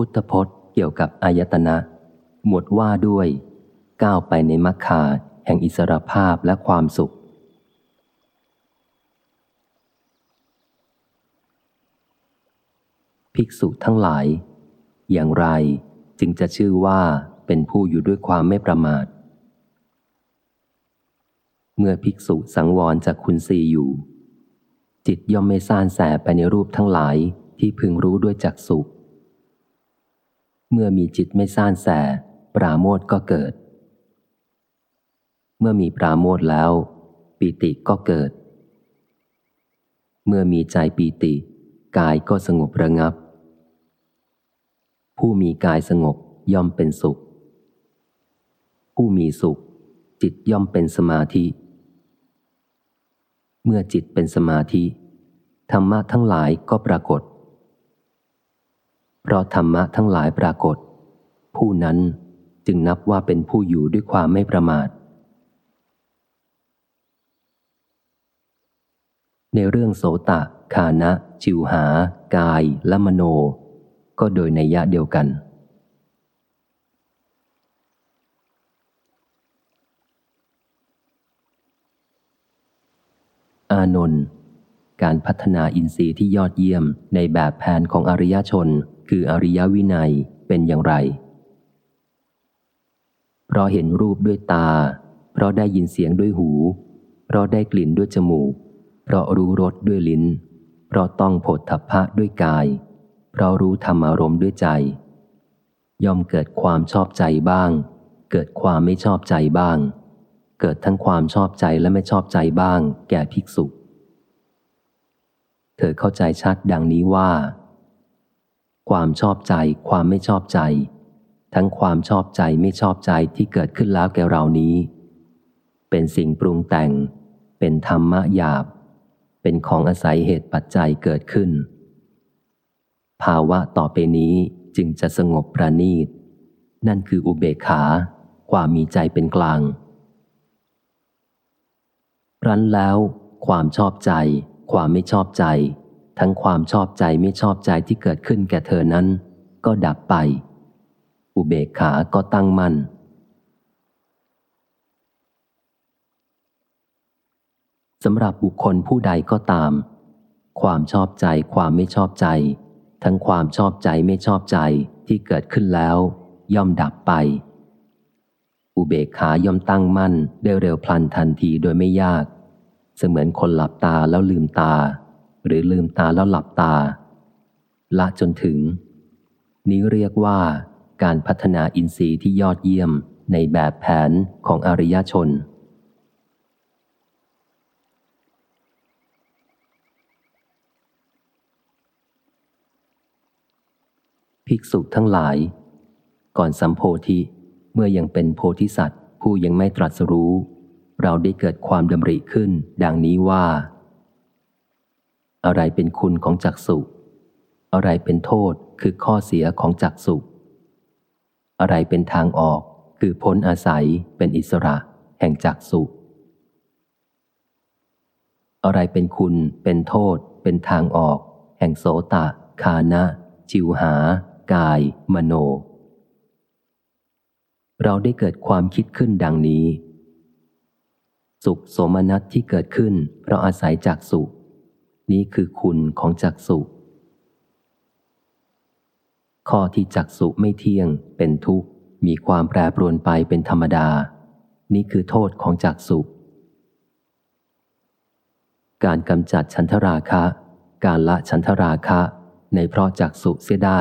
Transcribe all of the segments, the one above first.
พุทธพจน์เกี่ยวกับอายตนะ หมวดว่าด้วย ก้าวไปในมรรคาแห่งอิสรภาพและความสุข ภิกษุทั้งหลาย อย่างไรจึงจะชื่อว่าเป็นผู้อยู่ด้วยความไม่ประมาท เมื่อภิกษุสังวรจากคุณสีอยู่ จิตย่อมไม่ซ่านแสไปในรูปทั้งหลายที่พึงรู้ด้วยจักสุ เมื่อมีจิตไม่ซ่านแส ปราโมทก็เกิด เมื่อมีปราโมทแล้ว ปีติก็เกิด เมื่อมีใจปีติ กายก็สงบระงับ ผู้มีกายสงบย่อมเป็นสุข ผู้มีสุข จิตย่อมเป็นสมาธิ เมื่อจิตเป็นสมาธิธรรมะทั้งหลายก็ปรากฏ เพราะธรรมะทั้งหลายปรากฏ ผู้นั้นจึงนับว่าเป็นผู้อยู่ด้วยความไม่ประมาท ในเรื่องโสตะคานะ จิวหา กาย และมโน ก็โดยในยะเดียวกัน อานนท์การพัฒนาอินทรีย์ที่ยอดเยี่ยมในแบบแผนของอริยชน คืออริยวินัยเป็นอย่างไร เพราะเห็นรูปด้วยตา เพราะได้ยินเสียงด้วยหู เพราะได้กลิ่นด้วยจมูก เพราะรู้รสด้วยลิ้น เพราะต้องผดทัพพะด้วยกาย เพราะรู้ธรรมอารมณ์ด้วยใจ ย่อมเกิดความชอบใจบ้าง เกิดความไม่ชอบใจบ้าง เกิดทั้งความชอบใจและไม่ชอบใจบ้าง แก่ภิกษุ เธอเข้าใจชัดดังนี้ว่า ความชอบใจ ความไม่ชอบใจ ทั้งความชอบใจไม่ชอบใจที่เกิดขึ้นแล้วแก่เรานี้ เป็นสิ่งปรุงแต่ง เป็นธรรมะหยาบ เป็นของอาศัยเหตุปัจจัยเกิดขึ้น ภาวะต่อไปนี้จึงจะสงบประณีต นั่นคืออุเบกขา ความมีใจเป็นกลางรั้นแล้ว ความชอบใจ ความไม่ชอบใจ ทั้งความชอบใจไม่ชอบใจที่เกิดขึ้นแก่เธอนั้น ก็ดับไป อุเบกขาก็ตั้งมัน่นสำหรับบุคคลผู้ใดก็ตาม ความชอบใจความไม่ชอบใจ ทั้งความชอบใจไม่ชอบใจที่เกิดขึ้นแล้ว ย่อมดับไป อุเบกขาย่อมตั้งมั่นได้เร็วพลันทันทีโดยไม่ยาก เสมือนคนหลับตาแล้วลืมตา หรือลืมตาแล้วหลับตา ละจนถึง นี้เรียกว่าการพัฒนาอินทรีย์ที่ยอดเยี่ยมในแบบแผนของอริยชน ภิกษุทั้งหลาย ก่อนสัมโพธิเมื่อยังเป็นโพธิสัตว์ ผู้ยังไม่ตรัสรู้ เราได้เกิดความดำริขึ้น ดังนี้ว่า อะไรเป็นคุณของจักสุอะไรเป็นโทษคือข้อเสียของจักสุอะไรเป็นทางออกคือพ้นอาศัยเป็นอิสระแห่งจักสุอะไรเป็นคุณเป็นโทษ เป็นทางออก แห่งโสตะคานะ จิวหา กาย มโน เราได้เกิดความคิดขึ้นดังนี้ สุขโสมนัสที่เกิดขึ้น เพราะอาศัยจากสุข นี้คือคุณของจักสุข้อที่จักสุไม่เที่ยง เป็นทุกข์ มีความแปรปรวนไปเป็นธรรมดา นี่คือโทษของจักสุการกำจัดฉันทราคะ การละฉันทราคะ ในเพราะจักสุเสียได้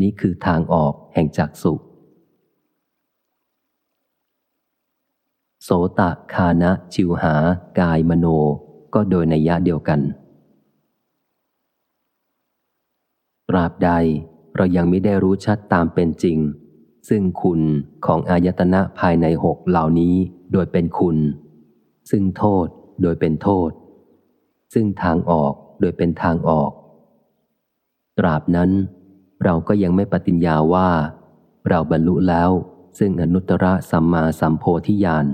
นี่คือทางออกแห่งจักสุโสตะคานะจิวหากายมโน ก็โดยในยะเดียวกัน ตราบใดเรายังไม่ได้รู้ชัดตามเป็นจริง ซึ่งคุณของอายตนะภายในหกเหล่านี้โดยเป็นคุณ ซึ่งโทษโดยเป็นโทษ ซึ่งทางออกโดยเป็นทางออก ตราบนั้น เราก็ยังไม่ปฏิญญาว่า เราบรรลุแล้วซึ่งอนุตตรสัมมาสัมโพธิญาณ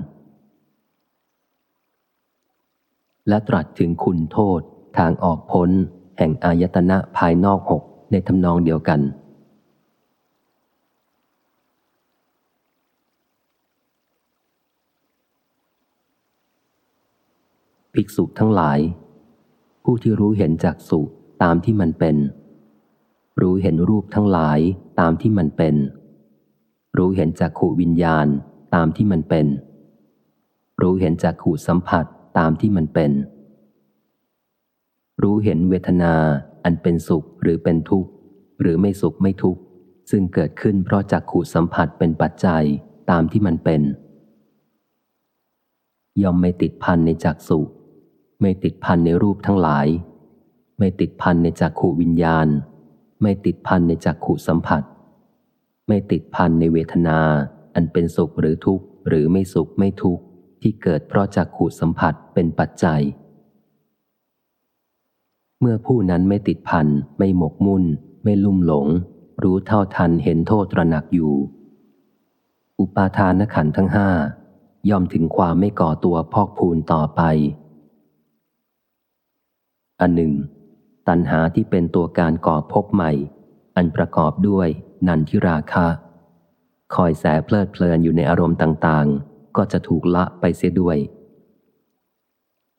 และตรัสถึงคุณโทษทางออกพ้น แห่งอายตนะภายนอกหกในทำนองเดียวกัน ภิกษุทั้งหลาย ผู้ที่รู้เห็นจากสุตามที่มันเป็น รู้เห็นรูปทั้งหลายตามที่มันเป็น รู้เห็นจากขูวิญญาณตามที่มันเป็น รู้เห็นจากขูสัมผัส ตามที่มันเป็น รู้เห็นเวทนาอันเป็นสุขหรือเป็นทุกข์ หรือไม่สุขไม่ทุกข์ ซึ่งเกิดขึ้นเพราะจากขูสัมผัสเป็นปัจจัยตามที่มันเป็น ย่อมไม่ติดพันในจักสุไม่ติดพันในรูปทั้งหลาย ไม่ติดพันในจักขูวิญญาณ ไม่ติดพันในจักขูสัมผัส ไม่ติดพันในเวทนา อันเป็นสุขหรือทุกข์ หรือไม่สุขไม่ทุกข์ ที่เกิดเพราะจักขูสัมผัสเป็นปัจจัย เมื่อผู้นั้นไม่ติดพันไม่หมกมุ่น ไม่ลุ่มหลง รู้เท่าทันเห็นโทษตระหนักอยู่ อุปาทานขันธ์ทั้งห้ายอมถึงความไม่ก่อตัวพอกพูนต่อไปอันหนึ่ง ตัณหาที่เป็นตัวการก่อภพใหม่ อันประกอบด้วยนันทิราคะ คอยแสเพลิดเพลินอยู่ในอารมณ์ต่างๆ ก็จะถูกละไปเสียด้วย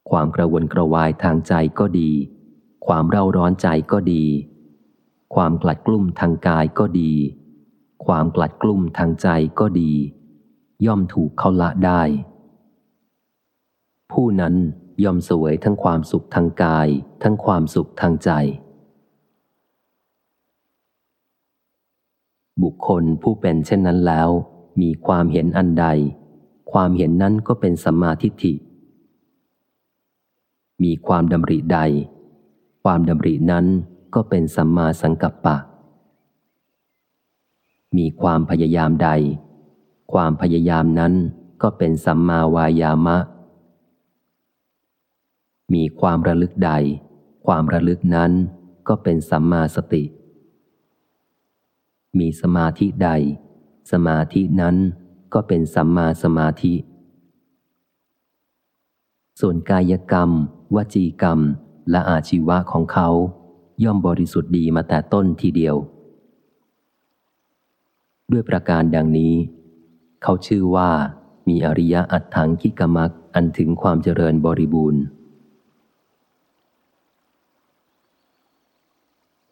ความกระวนกระวายทางใจก็ดี ความเร่าร้อนใจก็ดี ความกลัดกลุ้มทางกายก็ดี ความกลัดกลุ้มทางใจก็ดี ย่อมถูกเขาละได้ ผู้นั้นย่อมสวยทั้งความสุขทางกาย ทั้งความสุขทางใจ บุคคลผู้เป็นเช่นนั้นแล้ว มีความเห็นอันใด ความเห็นนั้นก็เป็นสัมมาทิฏฐิ มีความดำริใด ความดำรินั้นก็เป็นสัมมาสังกัปปะ มีความพยายามใด ความพยายามนั้นก็เป็นสัมมาวายามะ มีความระลึกใด ความระลึกนั้นก็เป็นสัมมาสติ มีสมาธิใด สมาธินั้น ก็เป็นสัมมาสมาธิ ส่วนกายกรรม วจีกรรม และอาชีวะของเขา ย่อมบริสุทธิ์ดีมาแต่ต้นทีเดียว ด้วยประการดังนี้ เขาชื่อว่ามีอริยะอัตถังคิกมักอันถึงความเจริญบริบูรณ์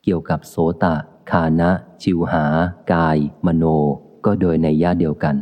เกี่ยวกับโสตะคานะ ชิวหา กาย มโน ก็โดยในย่าเดียวกัน